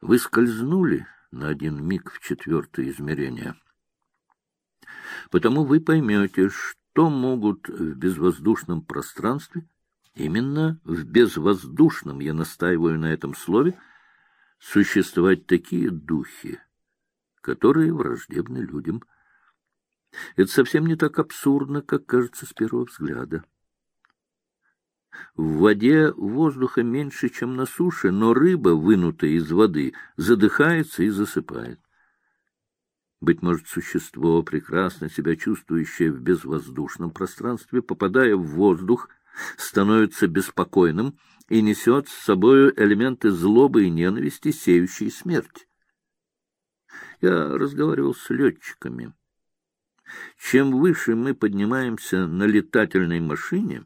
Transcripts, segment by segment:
Вы скользнули на один миг в четвертое измерение. Потому вы поймете, что могут в безвоздушном пространстве, именно в безвоздушном, я настаиваю на этом слове, существовать такие духи, которые враждебны людям. Это совсем не так абсурдно, как кажется с первого взгляда. В воде воздуха меньше, чем на суше, но рыба, вынутая из воды, задыхается и засыпает. Быть может, существо, прекрасно себя чувствующее в безвоздушном пространстве, попадая в воздух, становится беспокойным и несет с собой элементы злобы и ненависти, сеющие смерть. Я разговаривал с летчиками. Чем выше мы поднимаемся на летательной машине,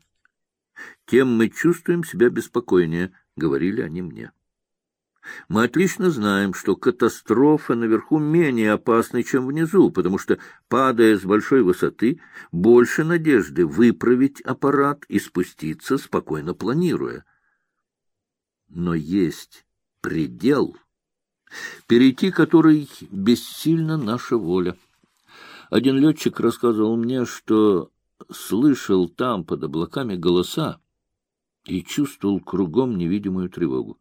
тем мы чувствуем себя беспокойнее, — говорили они мне. Мы отлично знаем, что катастрофа наверху менее опасна, чем внизу, потому что, падая с большой высоты, больше надежды выправить аппарат и спуститься, спокойно планируя. Но есть предел, перейти который бессильна наша воля. Один летчик рассказывал мне, что слышал там под облаками голоса и чувствовал кругом невидимую тревогу.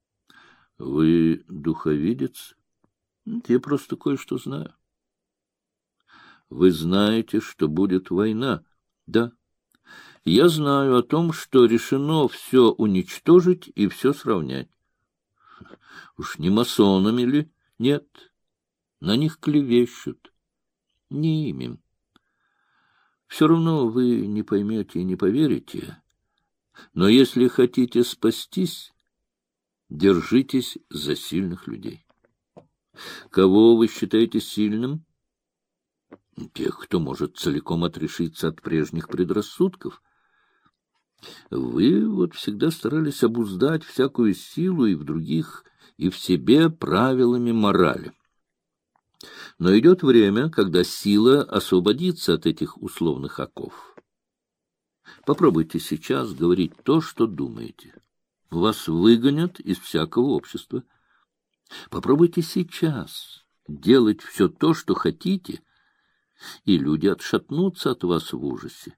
— Вы духовидец? — Я просто кое-что знаю. — Вы знаете, что будет война? — Да. Я знаю о том, что решено все уничтожить и все сравнять. Уж не масонами ли? Нет. На них клевещут. Не ими. Все равно вы не поймете и не поверите. Но если хотите спастись, держитесь за сильных людей. Кого вы считаете сильным? Тех, кто может целиком отрешиться от прежних предрассудков. Вы вот всегда старались обуздать всякую силу и в других, и в себе правилами морали. Но идет время, когда сила освободится от этих условных оков. Попробуйте сейчас говорить то, что думаете. Вас выгонят из всякого общества. Попробуйте сейчас делать все то, что хотите, и люди отшатнутся от вас в ужасе.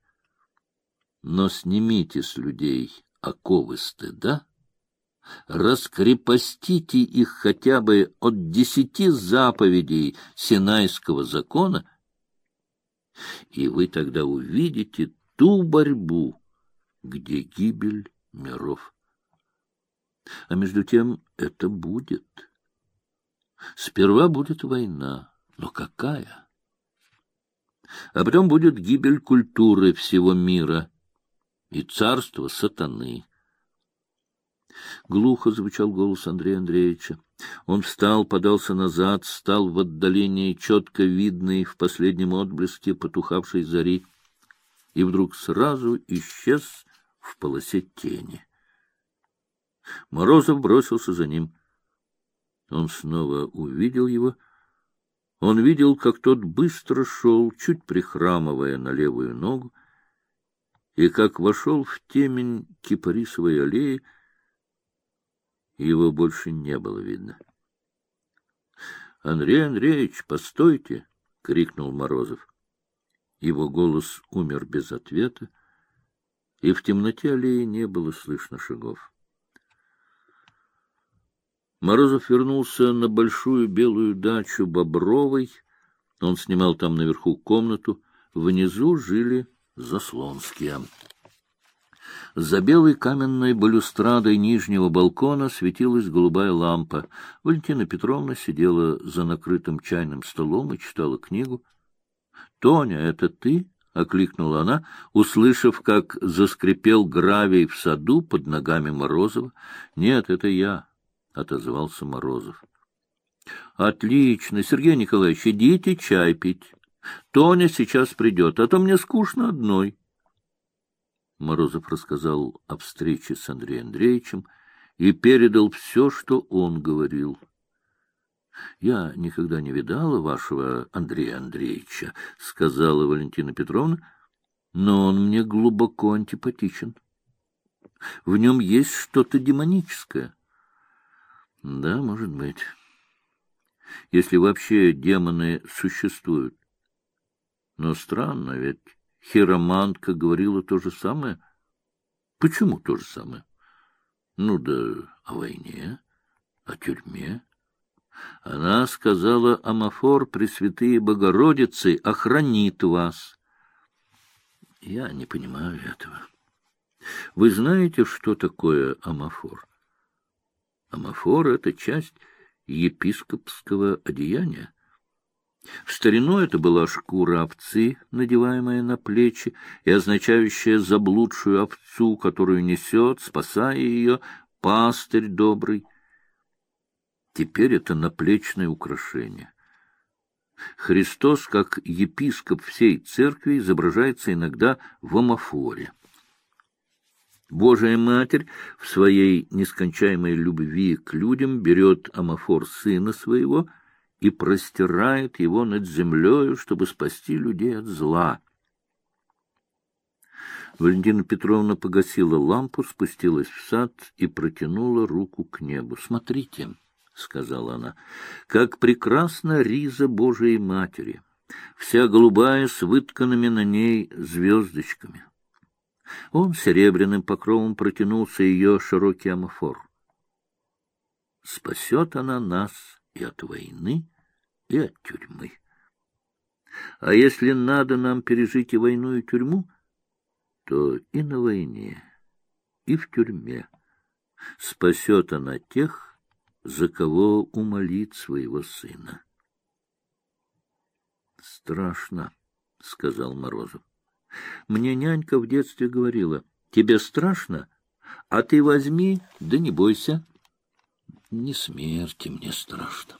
Но снимите с людей оковы стыда, раскрепостите их хотя бы от десяти заповедей Синайского закона, и вы тогда увидите ту борьбу, где гибель миров. А между тем это будет. Сперва будет война, но какая? А потом будет гибель культуры всего мира и царство сатаны. Глухо звучал голос Андрея Андреевича. Он встал, подался назад, стал в отдалении, четко видный в последнем отблеске потухавшей зари, и вдруг сразу исчез в полосе тени. Морозов бросился за ним. Он снова увидел его. Он видел, как тот быстро шел, чуть прихрамывая на левую ногу, и как вошел в темень кипарисовой аллеи, его больше не было видно. — Андрей Андреевич, постойте! — крикнул Морозов. Его голос умер без ответа, и в темноте аллеи не было слышно шагов. Морозов вернулся на большую белую дачу Бобровой. Он снимал там наверху комнату. Внизу жили Заслонские. За белой каменной балюстрадой нижнего балкона светилась голубая лампа. Валентина Петровна сидела за накрытым чайным столом и читала книгу. — Тоня, это ты? — окликнула она, услышав, как заскрипел гравий в саду под ногами Морозова. — Нет, это я, — отозвался Морозов. — Отлично, Сергей Николаевич, идите чай пить. Тоня сейчас придет, а то мне скучно одной. Морозов рассказал о встрече с Андреем Андреевичем и передал все, что он говорил. — Я никогда не видала вашего Андрея Андреевича, — сказала Валентина Петровна, — но он мне глубоко антипатичен. В нем есть что-то демоническое. Да, может быть. Если вообще демоны существуют. Но странно, ведь хиромантка говорила то же самое. Почему то же самое? Ну да о войне, о тюрьме. Она сказала, Амафор, Пресвятые Богородицы, охранит вас. Я не понимаю этого. Вы знаете, что такое амафор? Амафор — это часть епископского одеяния. В старину это была шкура овцы, надеваемая на плечи и означающая заблудшую овцу, которую несет, спасая ее, пастырь добрый. Теперь это наплечное украшение. Христос, как епископ всей церкви, изображается иногда в амафоре. Божия Матерь в своей нескончаемой любви к людям берет амафор сына своего и простирает его над землею, чтобы спасти людей от зла. Валентина Петровна погасила лампу, спустилась в сад и протянула руку к небу. «Смотрите!» — сказала она, — как прекрасна риза Божией Матери, вся голубая с вытканными на ней звездочками. Он серебряным покровом протянулся ее широкий амофор. Спасет она нас и от войны, и от тюрьмы. А если надо нам пережить и войну, и тюрьму, то и на войне, и в тюрьме спасет она тех, за кого умолит своего сына. — Страшно, — сказал Морозов. — Мне нянька в детстве говорила, тебе страшно, а ты возьми, да не бойся. Не смерти мне страшно,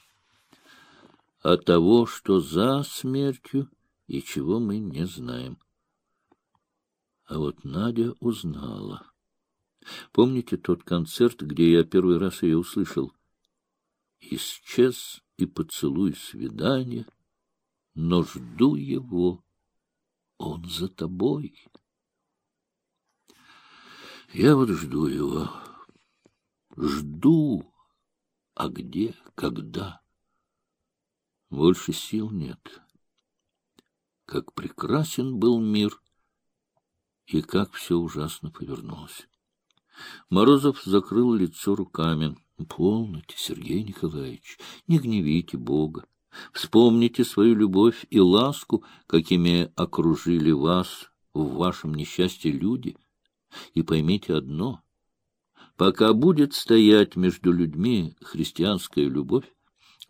а того, что за смертью и чего мы не знаем. А вот Надя узнала. Помните тот концерт, где я первый раз ее услышал? — исчез и поцелуй свидания, но жду его, он за тобой. Я вот жду его, жду, а где, когда? Больше сил нет. Как прекрасен был мир, и как все ужасно повернулось. Морозов закрыл лицо руками. Полноте, Сергей Николаевич, не гневите Бога. Вспомните свою любовь и ласку, какими окружили вас в вашем несчастье люди, и поймите одно. Пока будет стоять между людьми христианская любовь,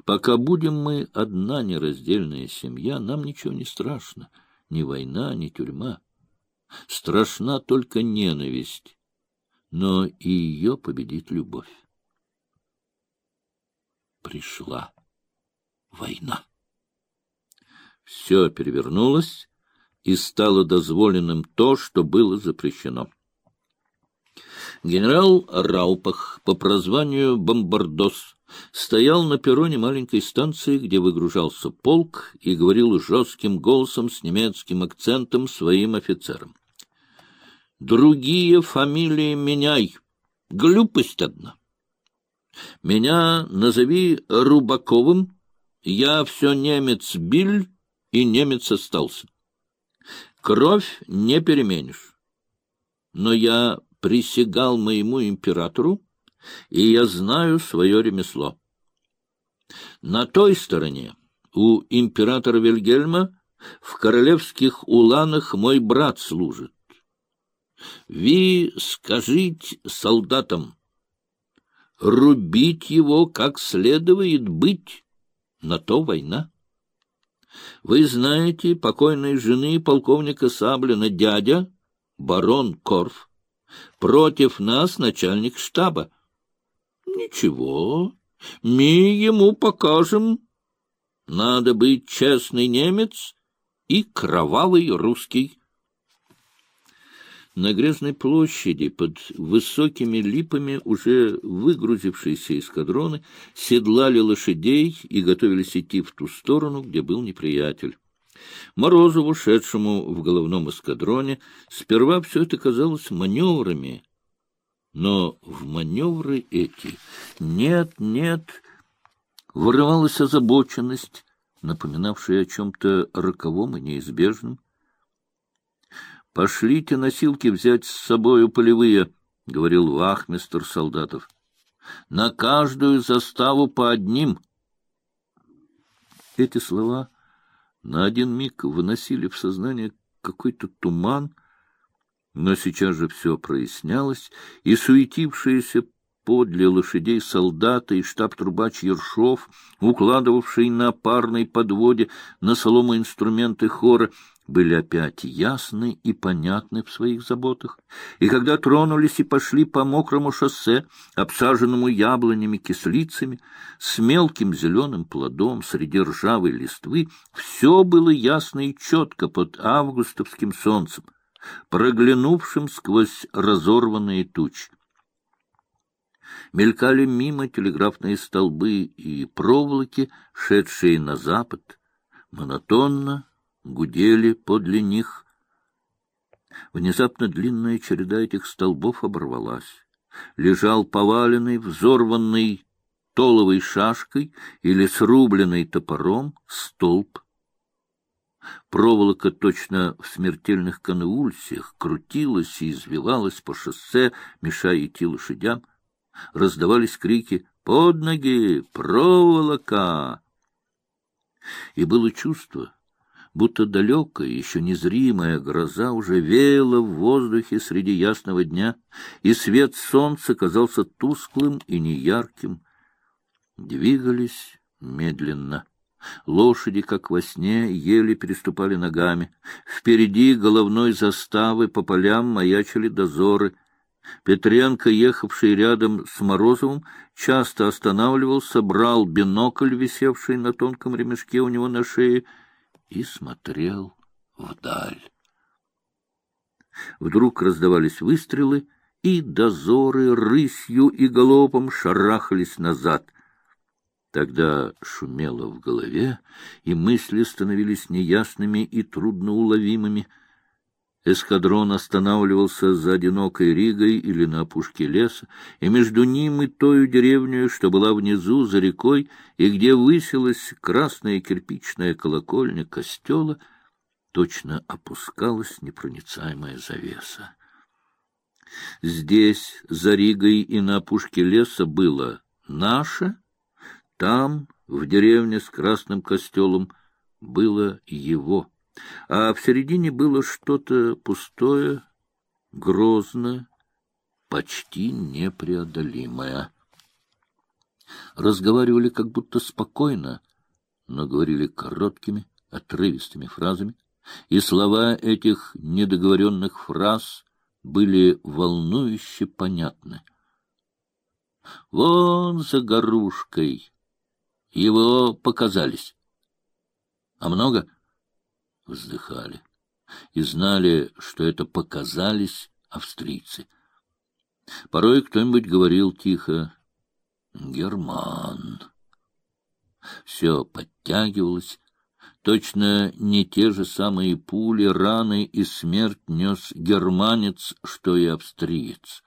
пока будем мы одна нераздельная семья, нам ничего не страшно, ни война, ни тюрьма. Страшна только ненависть, но и ее победит любовь пришла война. Все перевернулось, и стало дозволенным то, что было запрещено. Генерал Раупах по прозванию Бомбардос стоял на перроне маленькой станции, где выгружался полк, и говорил жестким голосом с немецким акцентом своим офицерам. «Другие фамилии меняй. Глупость одна. Меня назови Рубаковым, я все немец Биль, и немец остался. Кровь не переменишь. Но я присягал моему императору, и я знаю свое ремесло. На той стороне, у императора Вильгельма, в королевских уланах мой брат служит. Ви скажите солдатам, рубить его как следует быть. На то война. Вы знаете покойной жены полковника Саблина дядя, барон Корф. Против нас начальник штаба. Ничего, мы ему покажем. Надо быть честный немец и кровавый русский. На грязной площади под высокими липами уже выгрузившиеся эскадроны седлали лошадей и готовились идти в ту сторону, где был неприятель. Морозову, шедшему в головном эскадроне, сперва все это казалось маневрами, Но в маневры эти нет, нет, вырывалась озабоченность, напоминавшая о чем-то роковом и неизбежном. — Пошлите носилки взять с собою полевые, — говорил вахмистр солдатов. — На каждую заставу по одним. Эти слова на один миг выносили в сознание какой-то туман, но сейчас же все прояснялось, и суетившиеся подле лошадей солдаты и штаб-трубач Ершов, укладывавший на парной подводе на солому инструменты хора, были опять ясны и понятны в своих заботах. И когда тронулись и пошли по мокрому шоссе, обсаженному яблонями кислицами, с мелким зеленым плодом среди ржавой листвы, все было ясно и четко под августовским солнцем, проглянувшим сквозь разорванные тучи. Мелькали мимо телеграфные столбы и проволоки, шедшие на запад, монотонно гудели подле них. Внезапно длинная череда этих столбов оборвалась. Лежал поваленный, взорванный толовой шашкой или срубленный топором столб. Проволока точно в смертельных конвульсиях крутилась и извивалась по шоссе, мешая идти лошадям. Раздавались крики «Под ноги! Проволока!» И было чувство, будто далекая, еще незримая гроза уже веяла в воздухе среди ясного дня, и свет солнца казался тусклым и неярким. Двигались медленно. Лошади, как во сне, еле переступали ногами. Впереди головной заставы по полям маячили дозоры. Петренко, ехавший рядом с Морозовым, часто останавливался, брал бинокль, висевший на тонком ремешке у него на шее, и смотрел вдаль. Вдруг раздавались выстрелы, и дозоры рысью и галопом шарахались назад. Тогда шумело в голове, и мысли становились неясными и трудноуловимыми — Эскадрон останавливался за одинокой Ригой или на опушке леса, и между ним и той деревней, что была внизу, за рекой, и где высилась красная кирпичная колокольня костела, точно опускалась непроницаемая завеса. Здесь, за Ригой и на опушке леса, было наше, там, в деревне с красным костелом, было его а в середине было что-то пустое, грозное, почти непреодолимое. Разговаривали как будто спокойно, но говорили короткими, отрывистыми фразами, и слова этих недоговоренных фраз были волнующе понятны. Вон за горушкой его показались. А много? Вздыхали и знали, что это показались австрийцы. Порой кто-нибудь говорил тихо «Герман». Все подтягивалось, точно не те же самые пули, раны и смерть нес германец, что и австриец.